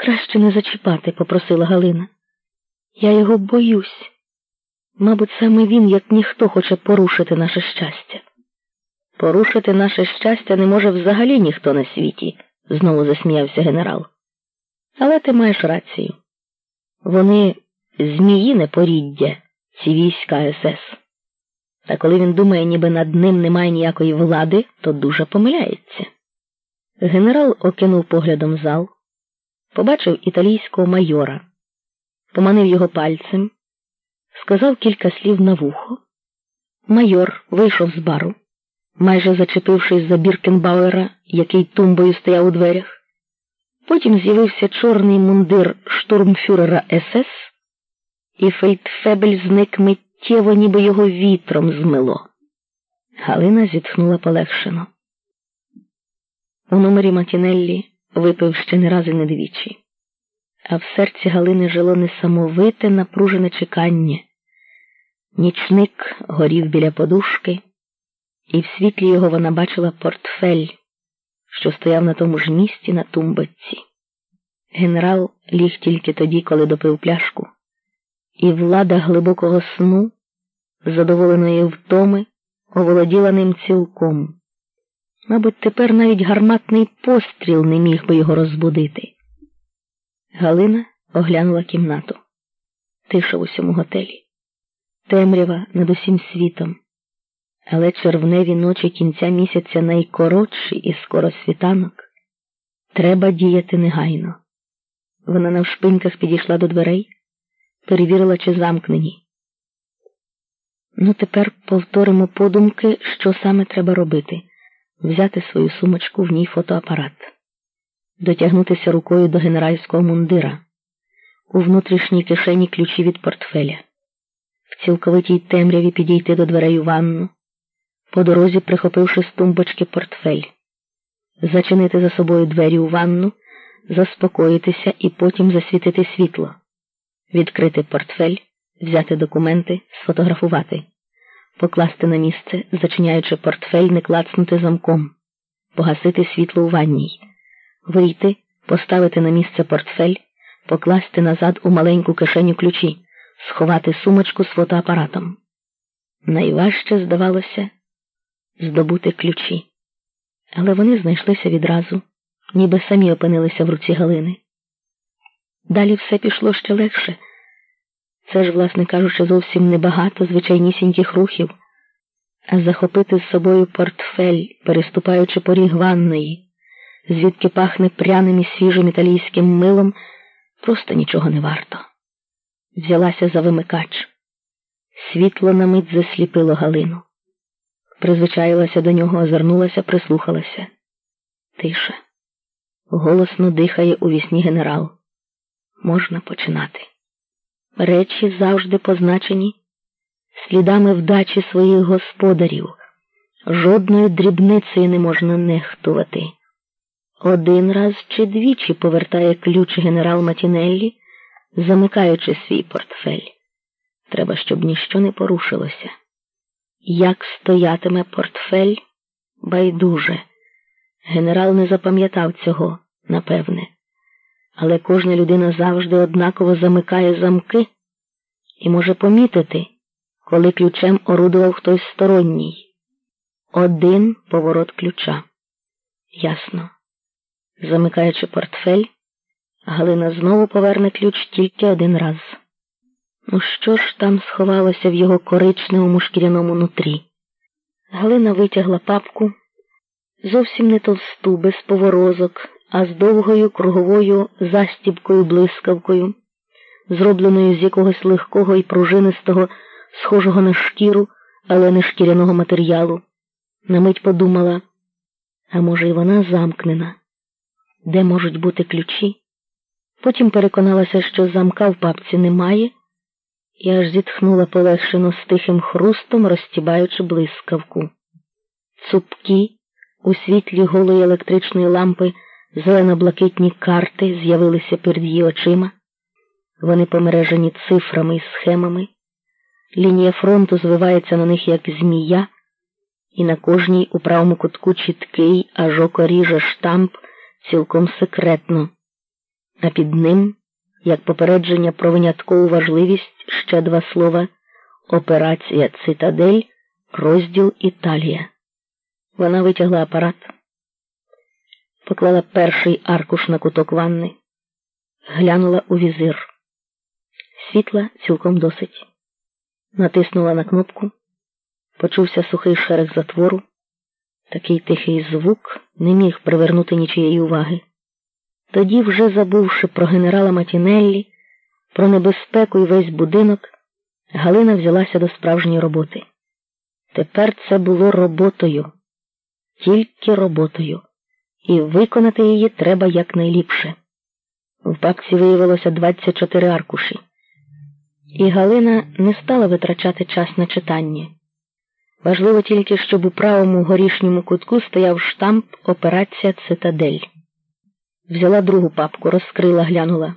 Краще не зачіпати, попросила Галина. Я його боюсь. Мабуть, саме він, як ніхто, хоче порушити наше щастя. Порушити наше щастя не може взагалі ніхто на світі, знову засміявся генерал. Але ти маєш рацію. Вони зміїне поріддя, ці війська СС. Та коли він думає, ніби над ним немає ніякої влади, то дуже помиляється. Генерал окинув поглядом зал, побачив італійського майора, поманив його пальцем, сказав кілька слів на вухо. Майор вийшов з бару, майже зачепившись за Біркенбауера, який тумбою стояв у дверях. Потім з'явився чорний мундир штурмфюрера СС, і фельдфебель зник миттєво, ніби його вітром змило. Галина зітхнула полегшено. У номері Макінеллі випив ще не раз і не двічі, а в серці Галини жило несамовите напружене чекання. Нічник горів біля подушки, і в світлі його вона бачила портфель, що стояв на тому ж місці на тумбочці. Генерал ліг тільки тоді, коли допив пляшку, і влада глибокого сну, задоволеної втоми, оволоділа ним цілком. Мабуть, тепер навіть гарматний постріл не міг би його розбудити. Галина оглянула кімнату. Тиша в усьому готелі, темрява над усім світом, але червневі ночі кінця місяця найкоротші і скоро світанок. Треба діяти негайно. Вона навшпиньках підійшла до дверей, перевірила, чи замкнені. Ну, тепер повторимо подумки, що саме треба робити взяти свою сумочку в ній фотоапарат, дотягнутися рукою до генеральського мундира, у внутрішній кишені ключі від портфеля, в цілковитій темряві підійти до дверей у ванну, по дорозі прихопивши з тумбочки портфель, зачинити за собою двері у ванну, заспокоїтися і потім засвітити світло, відкрити портфель, взяти документи, сфотографувати покласти на місце, зачиняючи портфель, не клацнути замком, погасити світло у ванній, вийти, поставити на місце портфель, покласти назад у маленьку кишеню ключі, сховати сумочку з фотоапаратом. Найважче, здавалося, здобути ключі, але вони знайшлися відразу, ніби самі опинилися в руці Галини. Далі все пішло ще легше. Це ж, власне кажучи, зовсім небагато звичайнісіньких рухів, а захопити з собою портфель, переступаючи поріг ванної, звідки пахне пряним і свіжим італійським милом, просто нічого не варто. Взялася за вимикач. Світло на мить засліпило Галину. Призвичаїлася до нього, озирнулася, прислухалася. Тиша. Голосно дихає у вісні генерал. Можна починати. Речі завжди позначені слідами вдачі своїх господарів. Жодною дрібницею не можна нехтувати. Один раз чи двічі повертає ключ генерал Матінеллі, замикаючи свій портфель. Треба, щоб ніщо не порушилося. Як стоятиме портфель, байдуже. Генерал не запам'ятав цього, напевне але кожна людина завжди однаково замикає замки і може помітити, коли ключем орудував хтось сторонній. Один поворот ключа. Ясно. Замикаючи портфель, Галина знову поверне ключ тільки один раз. Ну що ж там сховалося в його коричневому шкіряному нутрі? Галина витягла папку, зовсім не товсту, без поворозок, а з довгою круговою застібкою блискавкою, зробленою з якогось легкого і пружинистого, схожого на шкіру, але не шкіряного матеріалу. На мить подумала, а може, й вона замкнена, де можуть бути ключі? Потім переконалася, що замка в папці немає, і аж зітхнула полегшено з тихим хрустом, розтібаючи блискавку. Цупкі у світлі голої електричної лампи. Зелено-блакитні карти з'явилися перед її очима. Вони помережені цифрами і схемами. Лінія фронту звивається на них, як змія, і на кожній у правому кутку чіткий, аж око ріже штамп цілком секретно. а під ним, як попередження про виняткову важливість, ще два слова Операція Цитадель, розділ Італія. Вона витягла апарат, поклала перший аркуш на куток ванни, глянула у візир. Світла цілком досить. Натиснула на кнопку, почувся сухий шерех затвору. Такий тихий звук не міг привернути нічиєї уваги. Тоді, вже забувши про генерала Матінеллі, про небезпеку і весь будинок, Галина взялася до справжньої роботи. Тепер це було роботою, тільки роботою, і виконати її треба якнайліпше. В папці виявилося 24 аркуші, і Галина не стала витрачати час на читання. Важливо тільки, щоб у правому горішньому кутку стояв штамп Операція Цитадель. Взяла другу папку, розкрила, глянула.